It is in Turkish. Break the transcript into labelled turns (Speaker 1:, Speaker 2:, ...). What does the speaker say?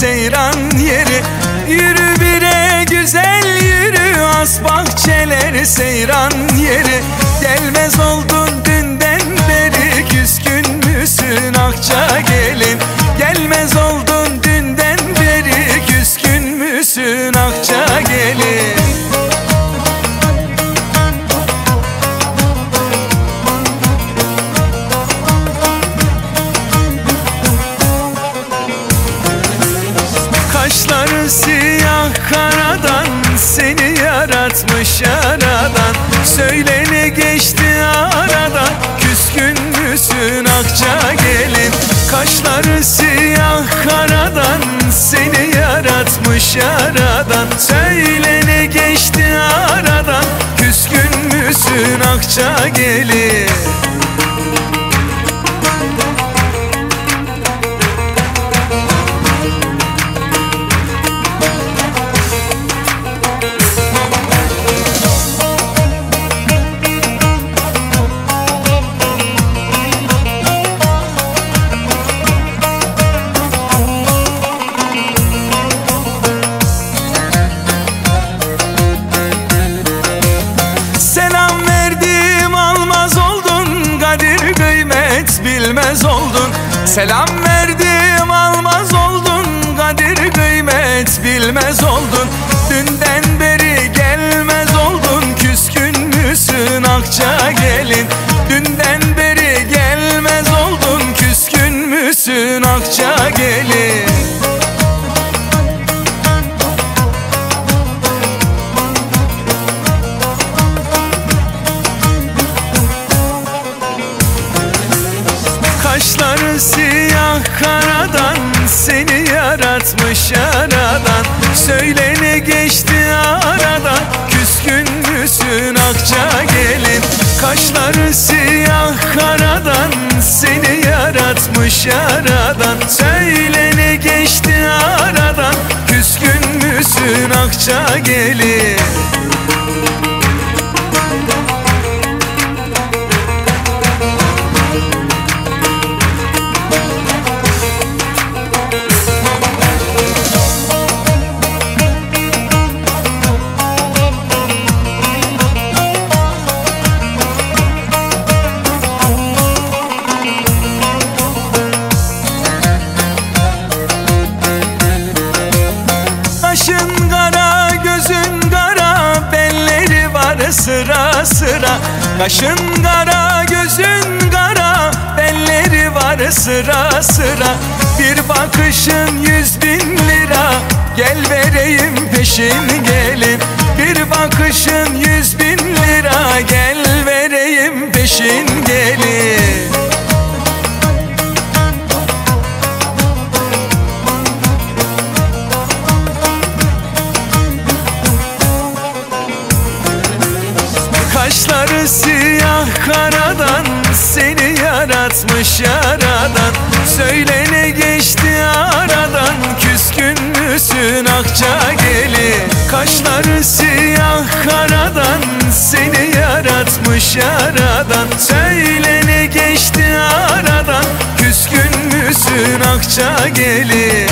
Speaker 1: seyran yeri. Yürü bire güzel yürü as bahçeleri seyran yeri. Gelmez oldun yaradan Söyle ne geçti aradan Küskün müsün akça gelin. Kaşları siyah karadan Seni yaratmış yaradan Söyle ne geçti aradan Küskün müsün akça gelin Selam verdim almaz oldun Kadir kıymet bilmez oldun. Dünden beri gelmez oldun Küskün müsün akça gelin? Dünden beri gelmez oldun Küskün müsün akça gelin? Kaşları siyah karadan Seni yaratmış yaradan Söyle ne geçti aradan Küskün müsün akça gelin. Kaşları siyah karadan Seni yaratmış yaradan Söyle ne geçti aradan Küskün müsün akça gelin sıra sıra. Kaşın kara gözün kara. Belleri var sıra sıra. Bir bakışın yüz bin lira. Gel vereyim peşin gelin Bir bakışın yüz bin lira. Gel vereyim peşin gelin Kaşları siyah karadan Seni yaratmış yaradan. Söyle ne geçti aradan Küskün müsün akça gelin Kaşları siyah karadan Seni yaratmış yaradan. Söyle ne geçti aradan Küskün müsün akça gelin